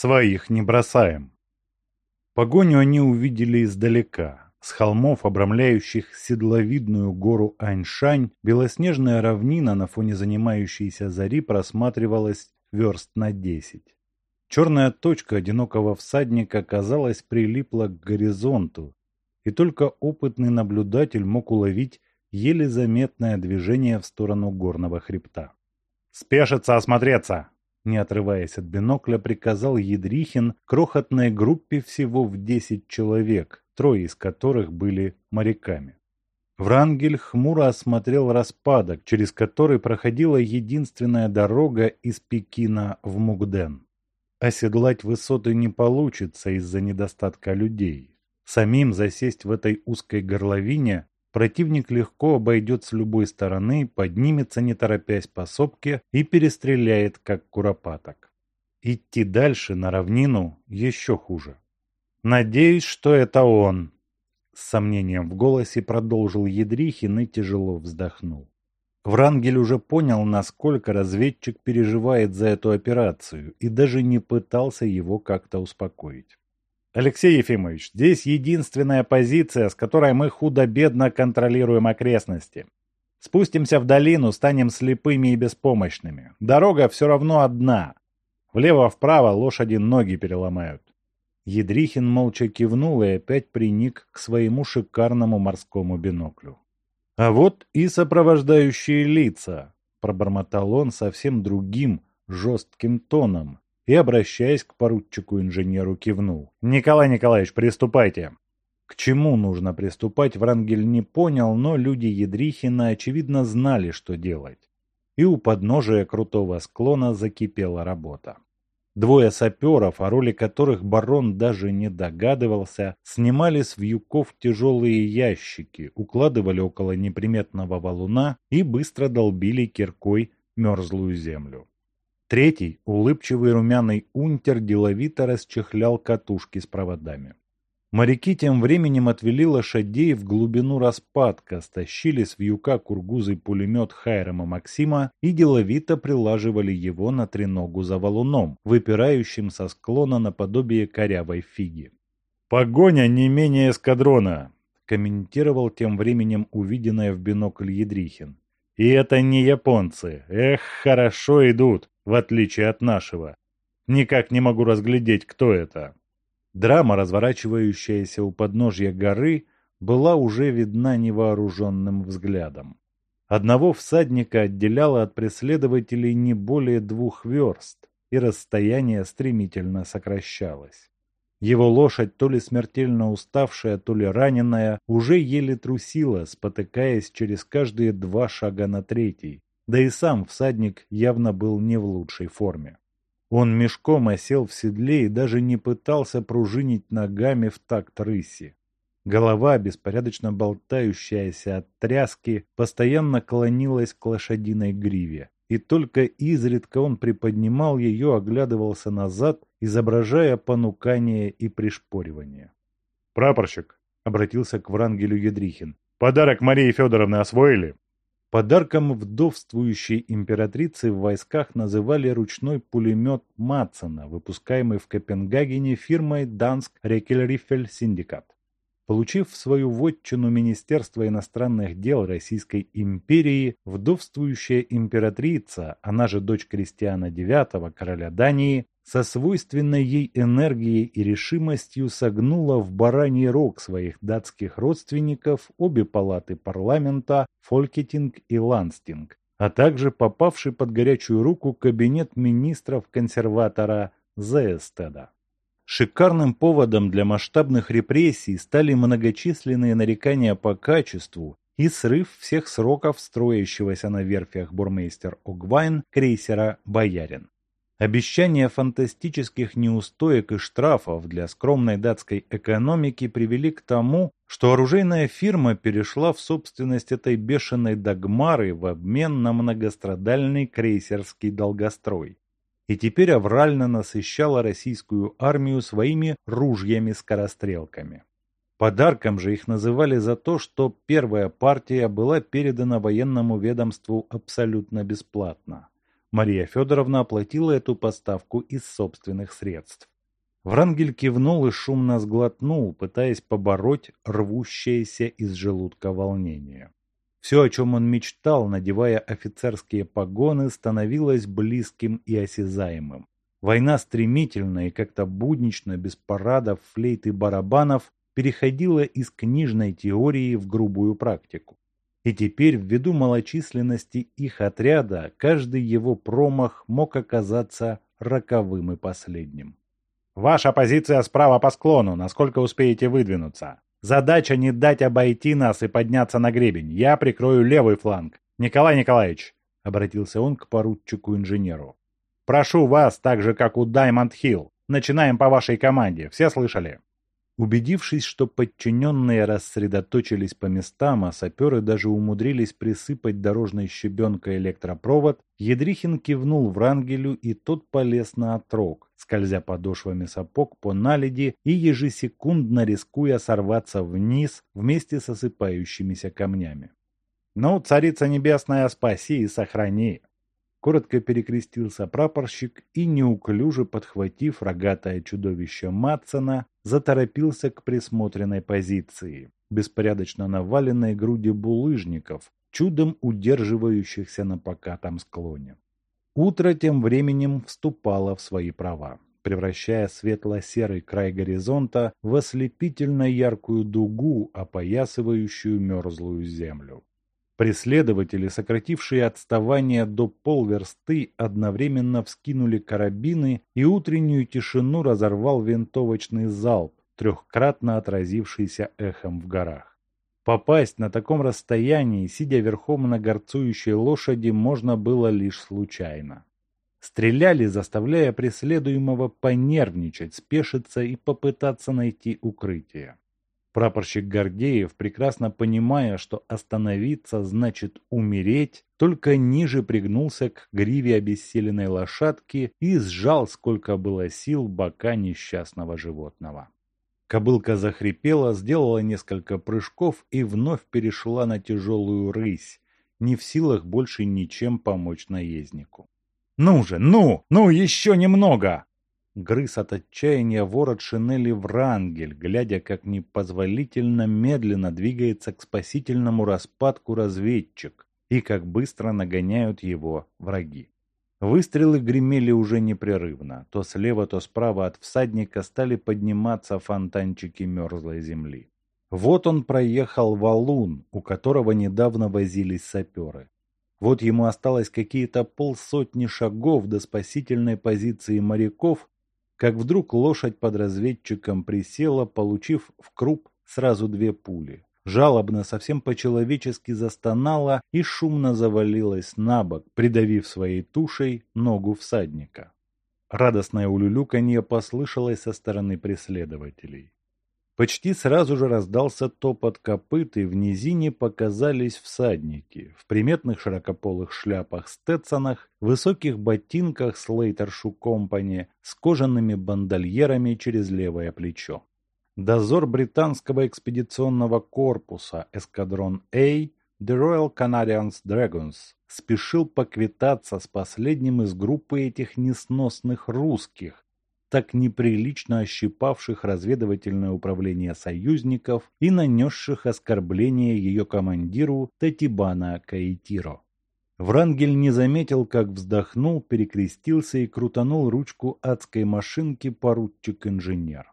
Своих не бросаем. Погоню они увидели издалека. С холмов, обрамляющих седловидную гору Аньшань, белоснежная равнина на фоне занимающейся зари просматривалась верст на десять. Черная точка одинокого всадника, казалось, прилипла к горизонту, и только опытный наблюдатель мог уловить еле заметное движение в сторону горного хребта. «Спешиться осмотреться!» Не отрываясь от бинокля, приказал Едрихин крохотной группе всего в десять человек, трое из которых были моряками. Врангель хмуро осмотрел распадок, через который проходила единственная дорога из Пекина в Мугден. Оседлать высоты не получится из-за недостатка людей. Самим засесть в этой узкой горловине Противник легко обойдет с любой стороны, поднимется не торопясь по сопке и перестреляет, как куропаток. Идти дальше, на равнину, еще хуже. «Надеюсь, что это он!» С сомнением в голосе продолжил Едрихин и тяжело вздохнул. Врангель уже понял, насколько разведчик переживает за эту операцию, и даже не пытался его как-то успокоить. Алексей Ефимович, здесь единственная позиция, с которой мы худо-бедно контролируем окрестности. Спустимся в долину, станем слепыми и беспомощными. Дорога все равно одна. Влево-вправо лошади ноги переломают. Едрихин молча кивнул и опять приник к своему шикарному морскому биноклю. «А вот и сопровождающие лица», — пробормотал он совсем другим, жестким тоном, и, обращаясь к поручику-инженеру, кивнул. «Николай Николаевич, приступайте!» К чему нужно приступать, Врангель не понял, но люди Едрихина, очевидно, знали, что делать. И у подножия крутого склона закипела работа. Двое саперов, о роли которых барон даже не догадывался, снимали с вьюков тяжелые ящики, укладывали около неприметного валуна и быстро долбили киркой мерзлую землю. Третий, улыбчивый румяный унтер, деловито расчехлял катушки с проводами. Моряки тем временем отвели лошадей в глубину распадка, стащили с вьюка кургузый пулемет Хайрама Максима и деловито прилаживали его на треногу за валуном, выпирающим со склона наподобие корявой фиги. «Погоня не менее эскадрона!» – комментировал тем временем увиденное в бинокль Едрихин. «И это не японцы! Эх, хорошо идут! в отличие от нашего. Никак не могу разглядеть, кто это. Драма, разворачивающаяся у подножья горы, была уже видна невооруженным взглядом. Одного всадника отделяло от преследователей не более двух верст, и расстояние стремительно сокращалось. Его лошадь, то ли смертельно уставшая, то ли раненая, уже еле трусила, спотыкаясь через каждые два шага на третий, да и сам всадник явно был не в лучшей форме. Он мешком осел в седле и даже не пытался пружинить ногами в такт рыси. Голова, беспорядочно болтающаяся от тряски, постоянно клонилась к лошадиной гриве, и только изредка он приподнимал ее, оглядывался назад, изображая понукание и пришпоривание. «Прапорщик!» — обратился к Врангелю Едрихин. «Подарок Марии Федоровны освоили?» Подарком вдовствующей императрицы в войсках называли ручной пулемет Матсона, выпускаемый в Копенгагене фирмой Dansk Rekelriffel Syndicate. Получив в свою вотчину Министерство иностранных дел Российской империи, вдовствующая императрица, она же дочь Кристиана IX, короля Дании, со свойственной ей энергией и решимостью согнула в бараний рог своих датских родственников обе палаты парламента, Фолькетинг и Ланстинг, а также попавший под горячую руку кабинет министров консерватора Зеестеда. Шикарным поводом для масштабных репрессий стали многочисленные нарекания по качеству и срыв всех сроков строящегося на верфях бурмейстер Огвайн крейсера «Боярин». Обещания фантастических неустоек и штрафов для скромной датской экономики привели к тому, что оружейная фирма перешла в собственность этой бешеной догмары в обмен на многострадальный крейсерский долгострой. И теперь аврально насыщала российскую армию своими ружьями-скорострелками. Подарком же их называли за то, что первая партия была передана военному ведомству абсолютно бесплатно. Мария Федоровна оплатила эту поставку из собственных средств. Врангель кивнул и шумно сглотнул, пытаясь побороть рвущееся из желудка волнение. Все, о чем он мечтал, надевая офицерские погоны, становилось близким и осязаемым. Война стремительно и как-то буднично, без парадов, флейт и барабанов, переходила из книжной теории в грубую практику. И теперь, ввиду малочисленности их отряда, каждый его промах мог оказаться роковым и последним. «Ваша позиция справа по склону, насколько успеете выдвинуться. Задача не дать обойти нас и подняться на гребень. Я прикрою левый фланг. Николай Николаевич!» — обратился он к поручику-инженеру. «Прошу вас, так же, как у Даймонд Хилл. Начинаем по вашей команде. Все слышали?» Убедившись, что подчиненные рассредоточились по местам, а саперы даже умудрились присыпать дорожной щебенкой электропровод, Едрихин кивнул Врангелю, и тот полез на отрог, скользя подошвами сапог по наледи и ежесекундно рискуя сорваться вниз вместе с осыпающимися камнями. «Ну, царица небесная, спаси и сохрани!» Коротко перекрестился прапорщик и, неуклюже подхватив рогатое чудовище Матсона, заторопился к присмотренной позиции, беспорядочно наваленной груди булыжников, чудом удерживающихся на покатом склоне. Утро тем временем вступало в свои права, превращая светло-серый край горизонта в ослепительно яркую дугу, опоясывающую мерзлую землю. Преследователи, сократившие отставание до полверсты, одновременно вскинули карабины, и утреннюю тишину разорвал винтовочный залп, трехкратно отразившийся эхом в горах. Попасть на таком расстоянии, сидя верхом на горцующей лошади, можно было лишь случайно. Стреляли, заставляя преследуемого понервничать, спешиться и попытаться найти укрытие. Прапорщик Гордеев, прекрасно понимая, что остановиться значит умереть, только ниже пригнулся к гриве обессиленной лошадки и сжал, сколько было сил, бока несчастного животного. Кобылка захрипела, сделала несколько прыжков и вновь перешла на тяжелую рысь, не в силах больше ничем помочь наезднику. «Ну же, ну! Ну, еще немного!» Грыз от отчаяния ворот шинели Врангель, глядя, как непозволительно медленно двигается к спасительному распадку разведчик и как быстро нагоняют его враги. Выстрелы гремели уже непрерывно. То слева, то справа от всадника стали подниматься фонтанчики мерзлой земли. Вот он проехал валун, у которого недавно возились саперы. Вот ему осталось какие-то полсотни шагов до спасительной позиции моряков, как вдруг лошадь под разведчиком присела, получив в круп сразу две пули. Жалобно, совсем по-человечески застонала и шумно завалилась на бок, придавив своей тушей ногу всадника. Радостное улюлюканье послышалось со стороны преследователей. Почти сразу же раздался топот копыт, и в низине показались всадники в приметных широкополых шляпах-стетсонах, высоких ботинках с Лейтершу Компани, с кожаными бандольерами через левое плечо. Дозор британского экспедиционного корпуса «Эскадрон А» The Royal Canadians Dragons спешил поквитаться с последним из группы этих несносных русских, так неприлично ощипавших разведывательное управление союзников и нанесших оскорбление ее командиру Татибана Каитиро. Врангель не заметил, как вздохнул, перекрестился и крутанул ручку адской машинки поручик-инженер.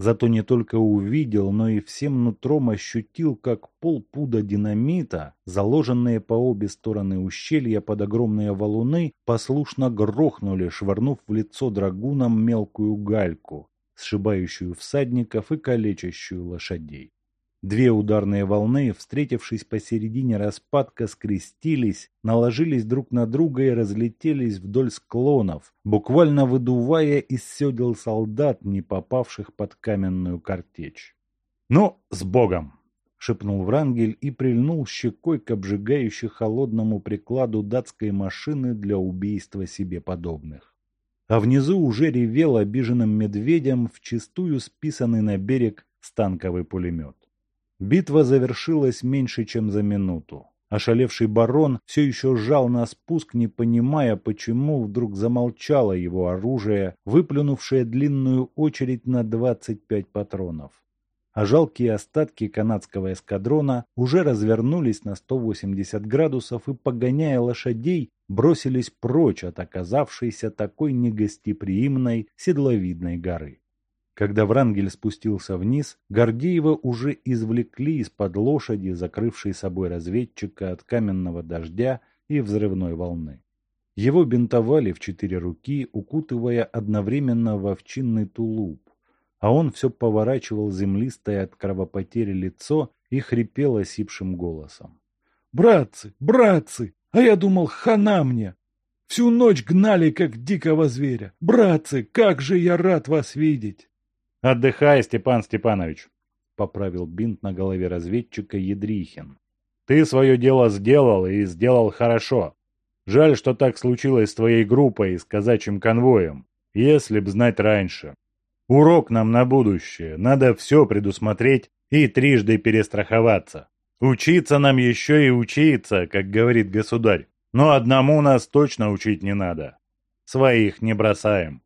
Зато не только увидел, но и всем нутром ощутил, как полпуда динамита, заложенные по обе стороны ущелья под огромные валуны, послушно грохнули, швырнув в лицо драгунам мелкую гальку, сшибающую всадников и калечащую лошадей. Две ударные волны, встретившись посередине распадка, скрестились, наложились друг на друга и разлетелись вдоль склонов, буквально выдувая из седел солдат, не попавших под каменную картечь. «Ну, с Богом!» — шепнул Врангель и прильнул щекой к обжигающей холодному прикладу датской машины для убийства себе подобных. А внизу уже ревел обиженным медведем вчистую списанный на берег станковый пулемет. Битва завершилась меньше, чем за минуту. Ошалевший барон все еще сжал на спуск, не понимая, почему вдруг замолчало его оружие, выплюнувшее длинную очередь на 25 патронов. А жалкие остатки канадского эскадрона уже развернулись на 180 градусов и, погоняя лошадей, бросились прочь от оказавшейся такой негостеприимной седловидной горы. Когда Врангель спустился вниз, Гордеева уже извлекли из-под лошади, закрывшей собой разведчика от каменного дождя и взрывной волны. Его бинтовали в четыре руки, укутывая одновременно в овчинный тулуп, а он все поворачивал землистое от кровопотери лицо и хрипел осипшим голосом. «Братцы, братцы! А я думал, хана мне! Всю ночь гнали, как дикого зверя! Братцы, как же я рад вас видеть!» «Отдыхай, Степан Степанович», — поправил бинт на голове разведчика Едрихин. «Ты свое дело сделал и сделал хорошо. Жаль, что так случилось с твоей группой и с казачьим конвоем. Если б знать раньше. Урок нам на будущее. Надо все предусмотреть и трижды перестраховаться. Учиться нам еще и учиться, как говорит государь. Но одному нас точно учить не надо. Своих не бросаем.